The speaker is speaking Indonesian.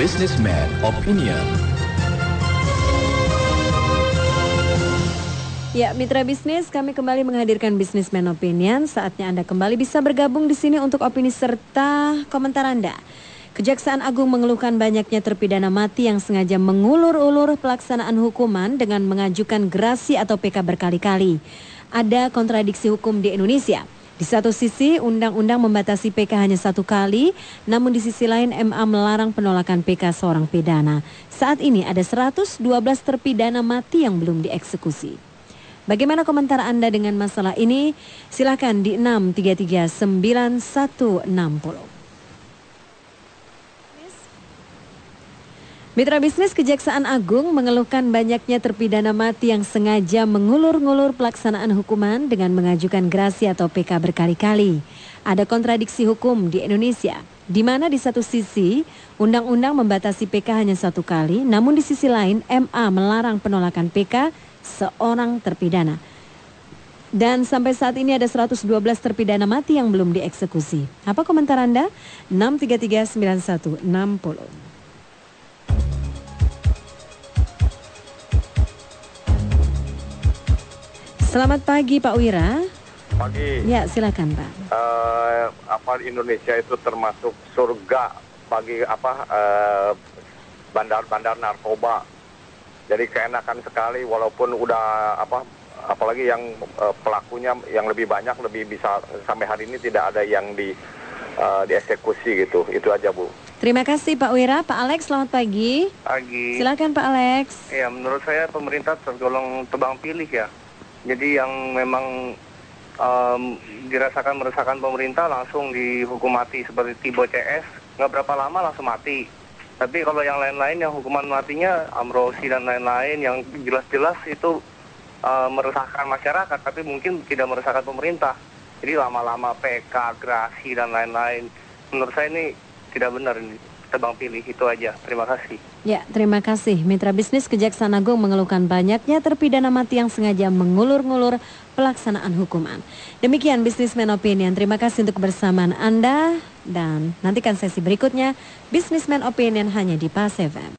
Businessman Opinion. Ya, mitra bisnis, kami kembali menghadirkan Businessman Opinion. Saatnya Anda kembali bisa bergabung di sini untuk opini serta komentar Anda. Kejaksaan Agung mengeluhkan banyaknya terpidana mati yang sengaja mengulur-ulur pelaksanaan hukuman dengan mengajukan gerasi atau PK berkali-kali. Ada kontradiksi hukum di Indonesia. Di satu sisi, undang-undang membatasi PK hanya satu kali, namun di sisi lain MA melarang penolakan PK seorang pidana. Saat ini ada 112 terpidana mati yang belum dieksekusi. Bagaimana komentar Anda dengan masalah ini? Silakan di 6339160. Mitra bisnis Kejaksaan Agung mengeluhkan banyaknya terpidana mati yang sengaja mengulur-ngulur pelaksanaan hukuman dengan mengajukan grasi atau PK berkali-kali. Ada kontradiksi hukum di Indonesia, di mana di satu sisi undang-undang membatasi PK hanya satu kali, namun di sisi lain MA melarang penolakan PK seorang terpidana. Dan sampai saat ini ada 112 terpidana mati yang belum dieksekusi. Apa komentar Anda? 6339160. Selamat pagi Pak Wira. Pagi. Ya, silakan Pak. Uh, apa Indonesia itu termasuk surga bagi apa uh, bandar-bandar narkoba. Jadi keenakan sekali walaupun udah apa apalagi yang uh, pelakunya yang lebih banyak lebih bisa sampai hari ini tidak ada yang di uh, dieksekusi gitu. Itu aja Bu. Terima kasih Pak Wira. Pak Alex, selamat pagi. Pagi. Silakan Pak Alex. Ya, menurut saya pemerintah tergolong tebang pilih ya jadi yang memang um, dirasakan meresahkan pemerintah langsung dihukum mati seperti Tibo CS nggak berapa lama langsung mati. Tapi kalau yang lain-lain yang hukuman matinya Amrosi dan lain-lain yang jelas-jelas itu uh, meresahkan masyarakat tapi mungkin tidak meresahkan pemerintah. Jadi lama-lama PK, grasi dan lain-lain. Menurut saya ini tidak benar ini tebang pilih itu aja. Terima kasih. Ya, terima kasih. Mitra bisnis Kejaksaan Agung mengeluhkan banyaknya terpidana mati yang sengaja mengulur-ngulur pelaksanaan hukuman. Demikian Businessman Opinion. Terima kasih untuk kebersamaan Anda dan nantikan sesi berikutnya Businessman Opinion hanya di Pas FM.